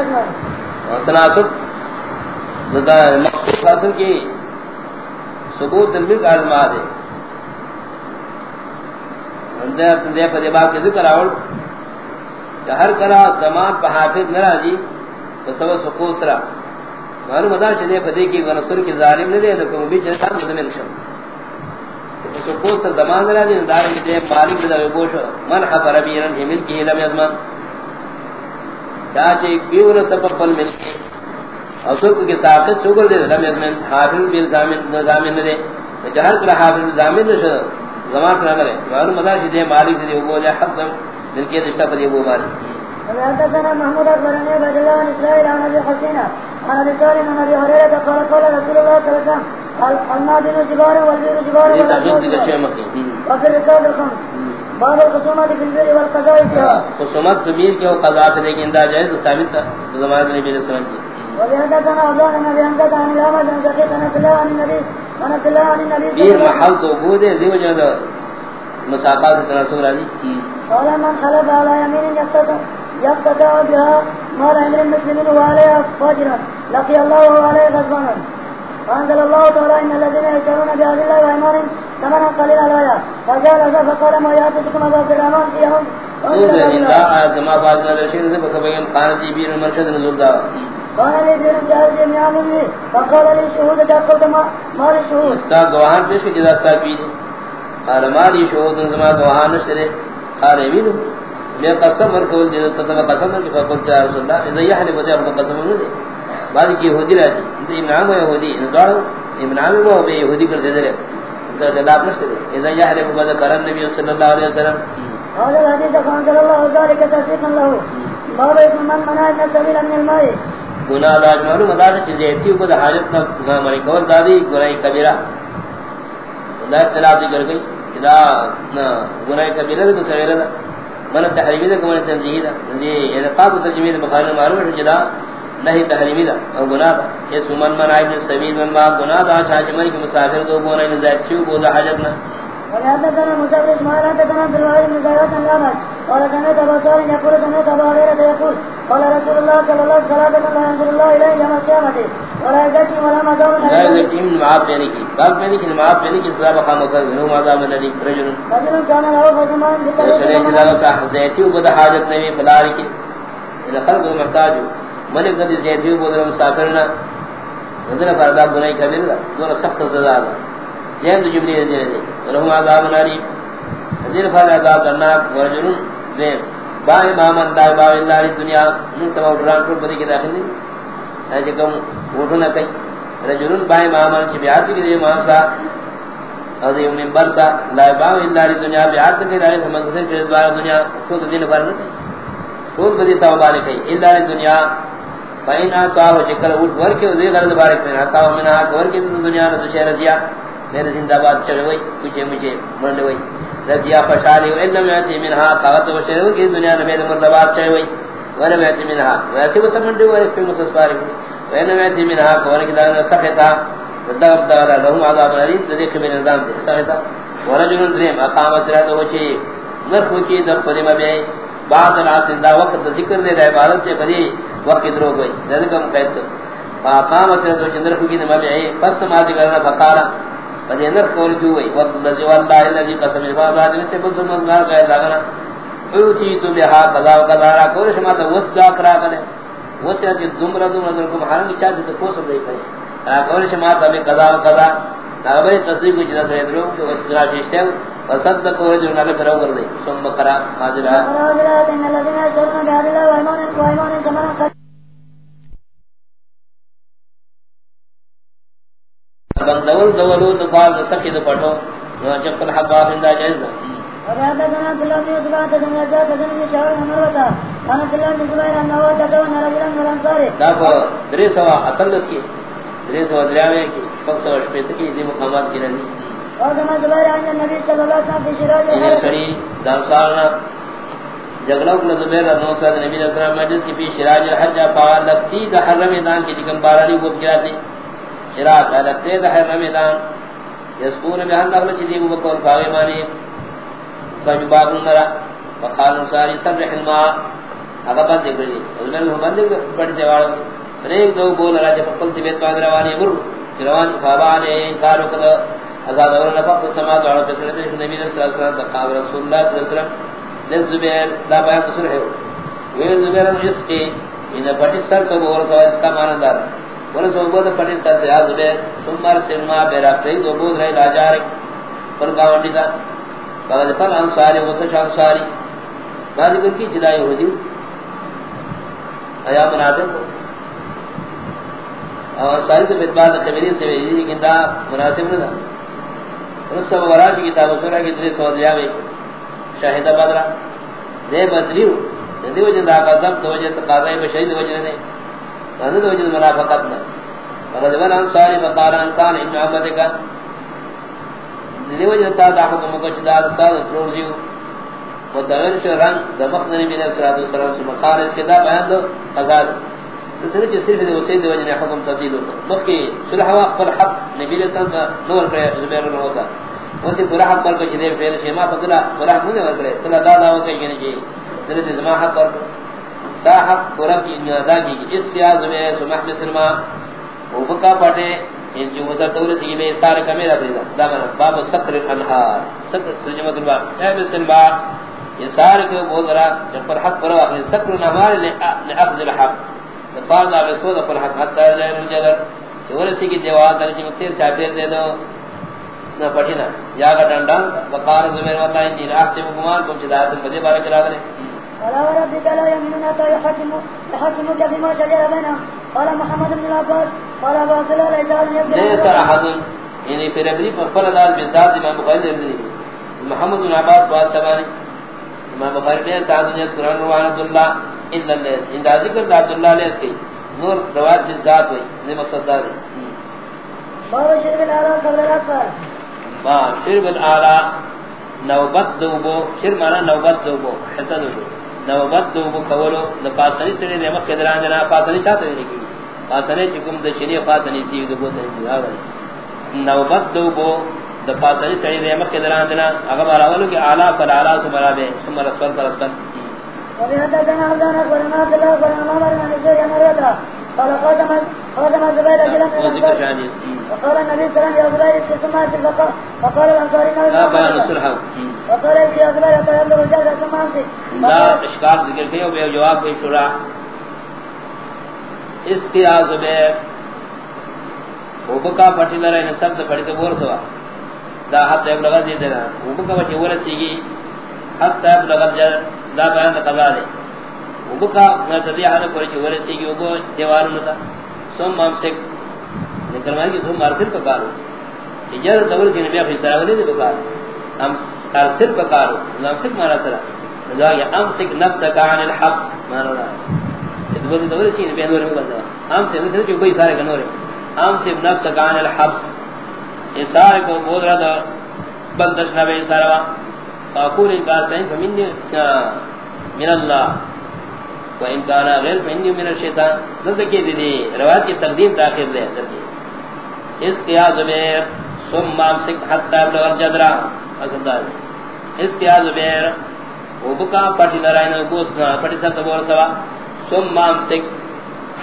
يزمن تناسب زدہ مقصود حاصل کی سکوت الملک آزما دے دے پدے باب کے ذکر آول کہ ہر کرا زمان پہ حافظ نہ راجی تو سب سکوت سرا۔ معلوم ادا چلے پدے کی غنصر کی ظالم نہ دے تو بھی چلتا مدمن شم سکوت سر زمان نہ راجی دار کی دے مالک دے بوش من حفر بیرن ہی ملکی لم یزمان۔ چاچے سبب پل ملکی اور سرک کے ساقت چکر دے لم یزمان حافظ بیر زامن دے جہر پر حافظ زامن نہ زمان پر نہ معلوم ادا چلے مالک دے وہ جا حق ملکی دشتا پدے وہ مالک حدثنا محمود اكبر بن عبد الله بن اسرائيل عن ابي حسين عن ابي سالم عن ابي هريره قال قال رسول الله صلى الله عليه وسلم المادن جبار والبير جبار وفي الركاب الخمس. الخصومات في البر والقضاء فيها خصومات ضمير کے قضاء سے لیکن دا جائز ثابت تھا زمانہ نبی علیہ السلام کی۔ بیر محل تو بود ہے ذی وجہ مساقات سے تناسب راضی قال من خلف على يمين يقتدى يقتدى بها مال امر المسلمين وعليها فاجرا لقي الله وعليه غضبانا۔ فانزل الله تعالى ان الذين يشترون بعهد الله وايمانهم ثمنا قليلا لا ذا فقال ما سے قانت بیر المرشد نزول دا۔ قال لي بیر جاهل جميعا مني فقال لي شهود تقلت ما للشهود استا گواہان پیش کی جدا استا پی قال ما لي شهود زما گواہان شرے قال ویلو میں قسم ورکول جے تتم قسم ورکی فقلت یا رسول اللہ اذا یحلف دے اپنا قسم نہ دے۔ بعد کی یہودی راجی ابن عام یہودی انگار ابن عام وہ بے یہودی کر دے دے خلاف نہ دے اذا یحلف بذ کرن نبی صلی اللہ علیہ وسلم. قال الحديث فانزل الله ذلك تصديقا له. ما بيت من منع ان سبيل من الماء. گناہ لاج معلوم ادا چیزیں ایسی کو حاجت نہ مری کول دادی گناہ کبیرہ. خدا اطلاع دی کر گئی نہ گناہ کبیرہ تو سویرہ من تحریمی دا کمان تنزیحی دا. یہ و تجمید بخاری معلوم ہے جدا نہیں تحریمی دا اور گناہ دا یہ سمن من عائب سبید من باب گناہ دا چاہت مری کی مسافر دو بونا نزائد چیو بودا قال رسول وسلم لا ولا ولا مدار لا معاف کی باب میں معاف سزا بخام کر عذاب رجل رجل كان له صح وبد حاجت نہیں بلار کی خلق محتاج من قد زيتي وبد مسافرنا نظر فردا گناہ کبیر دون سخت سزا ہے جہد جبری دے دے رحم عذاب ناری. ذل فل عذاب النار ورجل دے با امام اللہ با اللہ دنیا. من سما ڈران کو بدی کے داخل نہیں ہے کہ اٹھو نہ کہیں رجل با امام کی بیعت کی دے امام سا. اور یہ منبر سا. لا با اللہ دنیا بیعت کے دارے سمجھ سے پھر دوبارہ دنیا. خود دین بھر نہ خود بدی توبہ نے کہی اللہ دنیا فائنا کا ہو ذکر اٹھ ور کے دے غرض بارک میں آتا ہوں میں ور کے دنیا نہ تو شہر دیا میرے زندہ باد چلے ہوئی مجھے مجھے مرنے ہوئی رضیا خوشحالی ہوئی علم یعطی منہا قوت و شہر ہوئی کہ دنیا نے میرے مرد باد چلے ہوئی ولم یعطی منہا. ویسے وہ سمنڈے ہوئے اس پہ مسس پاری ہوئی ولم یعطی منہا قوان کی دارنا سختا. دب دارا لہم عذاب علیم تدیخ من نظام دے، سختا. ورجل دریم اقام سرات ہو چی، نرخ کی در قدیم بیئی بعض العاصل دا وقت ذکر دے عبادت سے قدی وقت درو گئی ذلکم قید تو۔ فاقام سرات ہو چی نرخ کی دم بیئی پس سماجی کرنا فقارا قد اندر قول کیوں گئی، وقت لذی واللہ اللذی جی قسم الفاظ آدمی سے بلد مزنار غیر لگنا اوٹی تو بہا قضا و قضا را کورش ماتا وس دا کرا کرے وس یا جی دمرا دمرا دمرا کم حرم کی چاہتے تو کوسم رہی کرے کورش ماتا میں قضا و قضا۔ ناغبری تصدیق کو جنہ سرید رو کہ وقت جنہ شیشتے جو نبی پھر اوگر دے سم بقرا حاضر ہے ان الذين بندول دولو دفال سکی دو پٹو جب کل حق باف اندہ جائز. دا وحدثنا عبد الله بن عتبة بن يزيد بن شعيب بن مروة عن عبد الله بن رجلا من الأنصار دا پا دري اتلس کی دري سوا دریاوے کی. شپک سوا کی دی مقامات کی رضی وكما زبير زبیر نو صلی اللہ علیہ وسلم مجلس کی فی شراج الحج پا لگتی دا حرم دان کی جکم بارانی وہ بکراتی شراج لگتے دا حرم دان یسکون بہن نغل چیزی مبکر فاوی مانی۔ فجباب نرا وقال نصاری سرح الماء اگر بند دیکھ لی زبیر کو بند دیکھ بڑی سے واڑا دو بول رہا جب قلت بیت روانی مر روانی فابانے انکارو کدو ازاد اور نفق السماء وعلى بسلم النبي صلى الله عليه وسلم قال رسول الله صلى الله عليه وسلم للزبير لا بیان تصر ہے۔ وین زبیر اس کے ان پٹی سر کو اور سو اس کا معنی دار اور سو بود پٹی سر سے زبیر ثم سلمہ بیرا پہ دو بود رہے لاجار پر گاونڈی دا۔ قال فل انصار و سشام ساری بعد کی جدائی ہو جی۔ دی ایا مناسب اور ساری تو بعد خبری سے یہ کہ مناسب نہ رسول وراج کتاب سورہ کی دری سو دیا میں شاہد بدر. دے بدریو دی وجہ دا قسم تو وجہ تقاضی میں شہید وجہ نے ہن تو وجہ منافقت نہ فقد من انصار مقال ان كان ابن عبد کا دی وجہ تا دا حکم کو چدا دا روزیو متغیر شران دمخ نبی علیہ الصلوۃ والسلام سے مقال اس کے دا بیان دو، قضا تصریح جو صرف دے وسید وجہ نے حکم تبدیل ہو مکی صلح وا پر حق نبی علیہ السلام کا نور کرے، زبیر نہ ہوتا اسی پورا حق پر کچھ دے پھر شما بدلا پورا حق نہیں کرے. تو دا دا ہو کہ یہ نہیں جی. ذرا زما حق پر تا حق پورا کی ادا کی اس پیاز میں سمح سلمہ وہ بکا پٹے ان جو مدر دور سی میں سار کا میرا بریدا دا باب سکر الانہار. سکر ترجمہ دلوا اے سلمہ یہ سار کو بہت ذرا جب پر حق پر اپنے سکر الانہار نے اخذ الحق. اب سود پر حق حتا جائر الجدر ورسی کی دیوار در جی مکتیر چاپیر دے دو. نہ پٹھینا یا ڈنڈا وقار زمین واللہ ان بارک اللہ دنے ولا وربك لا يمنون تا يحكم يحكم بما شجر بينهم قال محمد بن عباس قال ابو عبد الله ليس احد. یعنی پھر ابھی پر دال بذات امام بخاری دے محمد بن عباس واسطانی امام بخاری نے ساتھ نے عبداللہ. الا اللہ ان ذکر عبد علیہ کی نور روایت کی ذات ہوئی نے مقصد دا ہے باب شرب نوبت دوبو شرب مانا نوبت دو نوبت دوبو کولو دا پاسنی سنے دے مکہ دران پاسنی چاہتا ہے نہیں پاسنی چکم دا شنی تیو دو بوتا ہے نوبت دوبو دا پاسنی سنے دے مکہ دران دینا اگر مراولو کہ اعلیٰ فالعلا سمرا بے پر وبحدثنا عبدان اخبرنا عبد الله اخبرنا مامر من الزوري مريضا قال قدم الزبير رجلا من الانصار وقال النبي صلى الله عليه وسلم يسكي ثم يسكي فقال فقال الانصاري لا بيان الصلح وقال يا زبير حتى يبلغ الجهد ثم امسك لا اشکال ذکر کیا بے جواب بے شرع اس کی آزبیر اوبکا پٹی لرائے نصب سے پڑی تو بور سوا دا حد ابلغ دی دینا اوبکا پٹی ورسی گی حد ابلغ جد دا بیان دا قضا دے وبکا مرتدی حال پر چورے سی کی وہ دیوار نتا سم مامسک لیکن ماں کی سم مرسل پکارو اجر دور کی نبی افسر اولی دے پکار ہم ارسل پکارو نامسک مارا سرا دا یا امسک نفسک عن الحبس. مارا رہا دور دور کی نبی نور میں بندا ہم سے مثل جو کوئی سارے کنورے ہم سے نفسک عن الحبس. اسار کو بول رہا تھا بندش نہ بے سارا. فاقول انکار کہیں فمن من اللہ و انکار غیر فمن من الشیطان دلتا کی دی روایت کی تقدیم تاخیر دے اس قیاض میں سم مامسک حتی ابلغ الجدرہ اس قیاض میں وہ بکا پٹی لرائن بوسنا پٹی سب تبور سوا. سم مامسک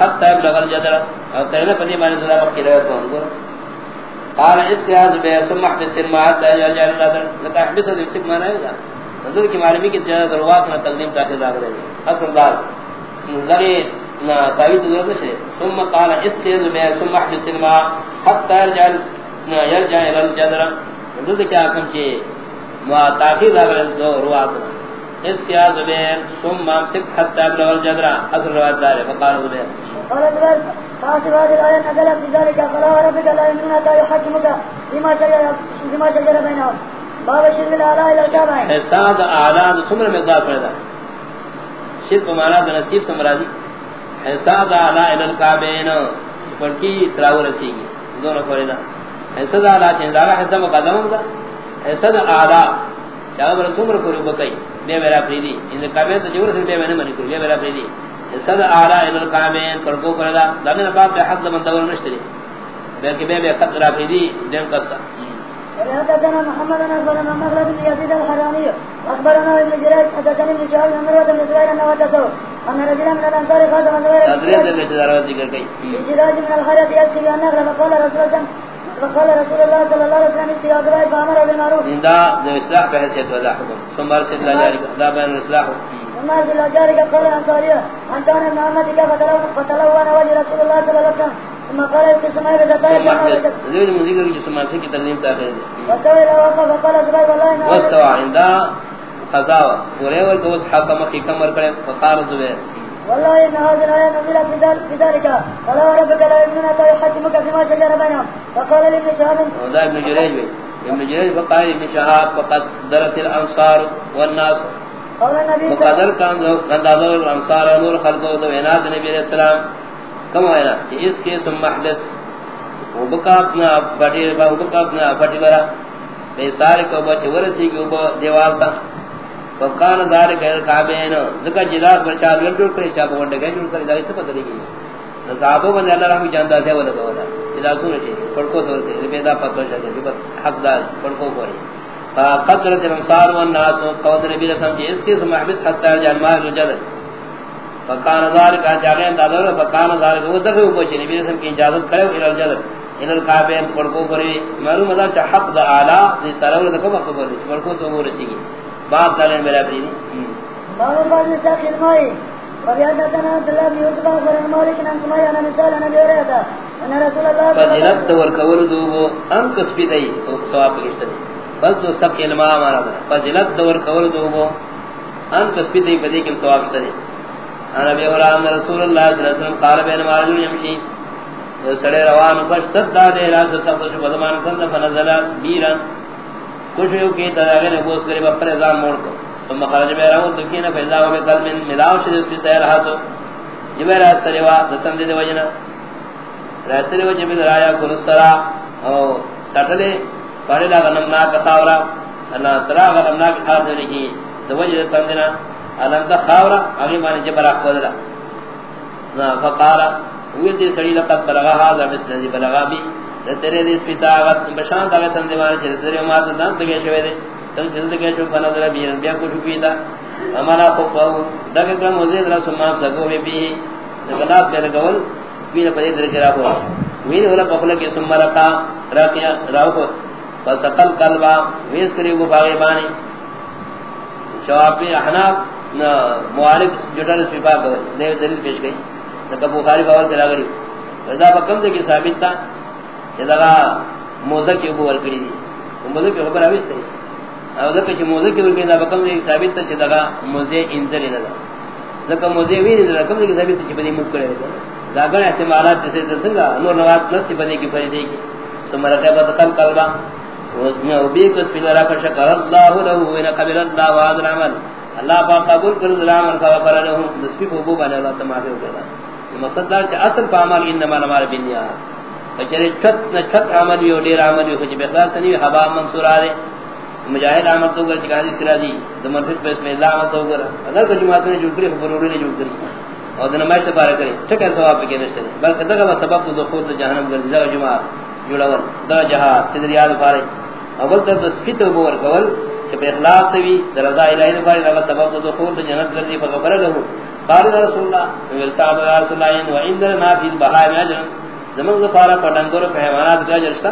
حتی ابلغ الجدرہ اور تیرے پتی مانی صدا مکی روایت کو قال استياذ به ثم احبس الماء لا يجعل القدر لك احبس ذلك ما نهى نظر کی معلومی کی جگہ دروات نہ تقدیم تاخیر راغ رہے اصل دار. نظری نہ تعویذ ضرورت ہے ثم قال استياذ به ثم احبس الماء حتى يرجع يرجع الى الجدر. نظر کیا کم چے ما تاخیر راغ رہے دروات استياذ به ثم امسك حتى يبلغ الجدر. اصل روایت دار فقال زبیر قال زبير هذه الآية نزلت في ذلك فلا وربك لا يمنون حتى يحكمك فيما شجر فيما شجر بينهم. باب شرب الآلاء إلى الكعبين حساب آلاء ثمر مقدار فردا شرب مانا دا نصیب سمرازی حساب آلاء إلى الكعبين پڑکی تراو رسیگی. دونوں فردا حساب آلاء چندارا حساب مقدم ہوگا حساب آلاء چاہا برا ثمر کری بکئی بے میرا پریدی ان کعبین تو سے بے میں نے منی کری. بے میرا پریدی صد اعلی القامین پر کو کردا دمن باب کے حد من دور نشتری۔ بلکہ بے بے خط رافیدی دین قصہ۔ حدثنا محمد بن اخبرنا مخلد بن يزيد الحراني اخبرنا ابن جريج حدثني ابن شهاب بن مروه بن زبير انه حدثه أن رجلا من الأنصار خاتم غير حضرت نے ذرا ذکر کی بجراج من الخيرات يكفي بأن نغلى فقال رسول الله فقال رسول الله صلى الله عليه وسلم استياء دعاء فأمر بالمعروف. زندہ جو اصلاح پہ حیثیت وضع حکم ثم ارسل اللہ جاری دا بین الاصلاح ثم أرسل جارك قول الأنصارية أن كان ابن محمد فتلون وجه رسول الله صلى الله عليه وسلم؟ ثم قال استسماء بزكاة ثم احبس زوج مذکر کی جسم سے کی ترنیم تاخیر دے واستوى إلى وقف. فقال زبير والله إنه واستوى عند قضاء وريور کو اس حکم کی کمر کرے فقال زبیر. والله إن هذه الآية نزلت بذل- بذلك فلا وربك لا يؤمنون حتى يحكموك فيما شجر بينهم. فقال لابن شهاب وذا ابن بھی ابن جریج فقال ابن شہاب فقد درت الانصار والناس قال مقدر کان جو اندازہ الانصار نور خلقو تو عناد نبی علیہ السلام. کم ہوئے کہ اس کے ثم محدث. وہ بکا اپنا بٹی، وہ بکا اپنا بٹی برا تے سارے کو بچ ورسی کے اوپر دیوال تھا فکان زار کے کعبین ذکر جلال پر چار گھنٹے کرے چا بونڈ گئے جو کرے دای سے پتہ نہیں صحابوں میں اللہ رحم جاندا ہے ولا بولا اذا کو نہیں پڑکو تو سے بیدا پتہ چلے کہ حق دار، پڑکو کوئی فقدرت الانصار والناس قوت نبی رسم جی اس کے محبس حتی جانما الجد فکان زار کا جاگے دادر فکان زار کو دغه پوچھ نبی رسم کی اجازت کرے الى الجد ان الکعبین پڑکو کرے معلوم ہے کہ حق دا اعلی ذی سرور کو مقبول پڑکو تو وہ رسی گی. باب دلن میرا بری باب بعض نساء الماء وبيادتنا عبد الله بن يوسف أخبر مالك عن سمية عن نساء عن أبي هريرة أن رسول الله صلى الله عليه فضیلت ور کول دو وہ ان کسبی دی تو ثواب کیسے بس تو سب علم ہمارا تھا۔ فضیلت ور کول دو وہ ان کسبی دی بدی کے ثواب سے انا ابي هريره رسول الله صلى الله عليه وسلم قال بين ما رجل يمشي سڑے روان فشتد دا دے راز سب سے بدمان کند فنزل بیرا کچھ یو کی تراغے نے بوس کرے بپر ازام موڑ کو۔ ثم خرج میرا وہ دکھی نہ پیدا ہو کل من ملاو سے اس کی سیر ہاسو جب راز تریوا دتن دے وجنا۔ راز ترے وجہ بھی رایا کل سرا۔ او سٹلے۔ پڑے لا غنم نا کتاورا اللہ سرا غنم نا کھار دے کی دو وجہ علم دا خاورا، اگے مانے جبرا کھودلا نا، فقارا، ویل دی سڑی لقد بلغا هذا مثل ذی بلغا بھی۔ تیرے دی سپیتا آغت بشان تاگت سندیوانے چھے تیرے مات دام تگے شوے دے۔ تن چیز تگے شو فنظر بیرن بیا کچھ پیتا امانا خوب پاہو دکھ کرم وزید رسول مام سکو بی بی۔ نکلاس بے لگول وین پدی در کرا ہوا وین اولا پخلا کی سم رکا راکیا راو کو۔ فسقل قلبا ویس کری وہ باغی بانی. شوابی احناف معالک جٹر سپیپا کوئی نیو دلیل پیش گئی. لکہ بخاری باور کرا گری رضا بکم سے کی ثابت تھا جدا موزہ کی ابو ورکڑی دی. موزہ کی خبر اویس تھی او ذکر چھ موزہ کی ورکڑی دا بکم سے ثابت تھا جدا موزہ انزل نہ ذکر موزہ وی دی رقم سے ثابت تا تھی بدی مت کرے دا گن احتمالات سے سنگا نور نوات نس بدی کی فرض کی. ثم رکع بس قلب قلبا. وزنا وبی کس بلا را پر شکر اللہ له و قبل اللہ و عمل اللہ پاک قبول کر ذرامن کا پر له. دسپی کو بو بنا اللہ تمام ہو گیا مقصد دا کہ اصل عمل انما نمال بنیاد کچرے چھت نہ چھت عمل یو ڈیر عمل یو کچھ بخلاص نہیں، ہوا منصور ارے مجاہد عمل تو کر چکا دی جی، کرا دی جی، دمن پھر بسم اللہ عمل تو کر اگر کچھ جماعت نے جو کری خبر نے جو کری. اور دن میں پارا کرے ٹھیک ہے ثواب کے نشتے. بلکہ دغه سبب تو دخول جہنم گل جگہ جماعت جوڑول دا جہاں صدر یاد پارے اول تو تثبیت و ور کول کہ اخلاص وی رضا الہی پارے دا سبب تو دخول جنت گل دی فغفر له قال رسول الله ورسال رسول الله وعندنا في البهائم اجر. زمان ظفارا پڑنگور حیوانات کا جرشتا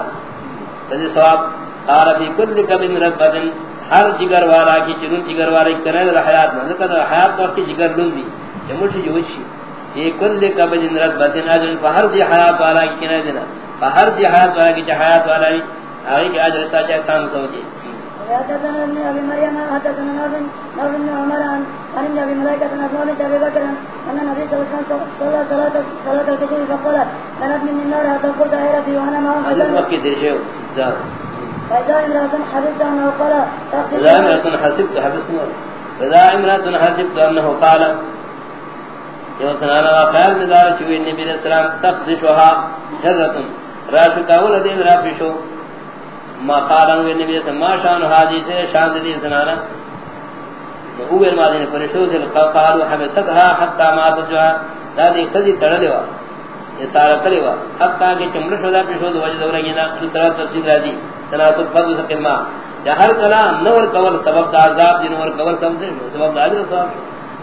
تجھے ثواب، قال في كل كبد ربد ہر جگر والا کی چرون جگر والا کی کرنے در حیات میں ذکر حیات وقت جگر لن دی جمعر جوشی یہ کل کبد ربد اجر. فہر دی حیات والا کی کرنے دینا دی حیات والا کی حیات والا کی آگے کی آج رستا چاہ احسان سوچی حدثنا ابن ابي مريم حدثنا نافع نافع بن عمر عن عن ابن ابي ملائكه عن ابن ابي بكر ان النبي صلى الله عليه وسلم صلى صلاه صلاه فقال كانت من قلت حيرتي وانا معهم زار قال امرأة حسبت حبسنا فذا امرأة حسبت انه قال سنانا مدار چوئی النبی علیہ السلام تخذشوها حرتن راشکاول دین رافشو ما قالن و نبی سے ما شان حاجی سے شان دی سنانا او ور مادین فرشتو سے قالوا حبستها حتى ما تجوا۔ دادی خدی تڑ تڑلوا یہ سارا کلیوا حتى کہ چمڑ شودا پیشو، دو وجہ دورا گینا۔ دوسرا تفسیر راضی تناسب فرض سکما یا ہر کلام نور کول سبب دا عذاب دین اور کول سبب سے سبب دا عذاب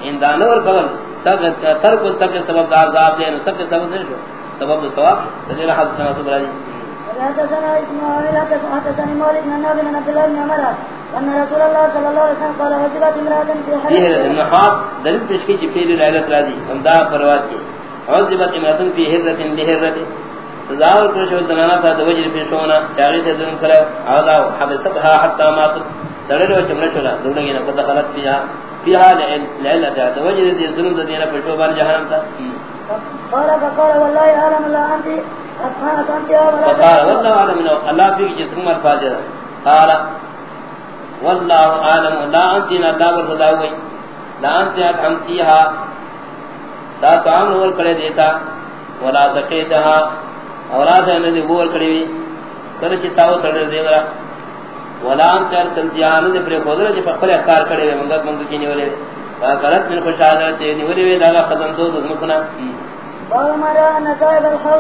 ان دا نور کول سب ترک سب کے سبب دار ذات دے سب کے سبب دے سبب ثواب تجھے حضرت ناصر علی حدثنا اسماعيل حدثني مالك بن نافع بن عبد الله بن عمر. ان رسول الله صلى الله عليه وسلم قال وجبت امراه في حج یہ النحات دلیل پیش کی جفیل ليلۃ راضی ہمدا پروات کی. وجبت امراه في هرة لهرة تزاور کرشو زنانا تھا دو وجر پیش ہونا چاہی سے ظلم کرے آدھا حبستها حتى مات. دلیل و چمرہ چلا دولنگی نفت خلط فيها فيها ليلة دو وجر دی ظلم دینا پیشو بار جہنم تھا قال فقال والله اعلم لا انت اصحابك انت فقال، والله اعلم الله فيك جسم الفاجر قال، والله اعلم لا انت لا برصدا لا انت انتها دا کام نور کرے دیتا ولا سقيتها اور اسے نے بول کڑی وی کر چتاو تڑ دے گا ولا انت ارسل جان دے پر خودر جے پر کار کڑے منگت منگ کی نیولے غلط من خوشالہ چے، نیولے دا خزن دو دزمکنا قال ما رأى الحوض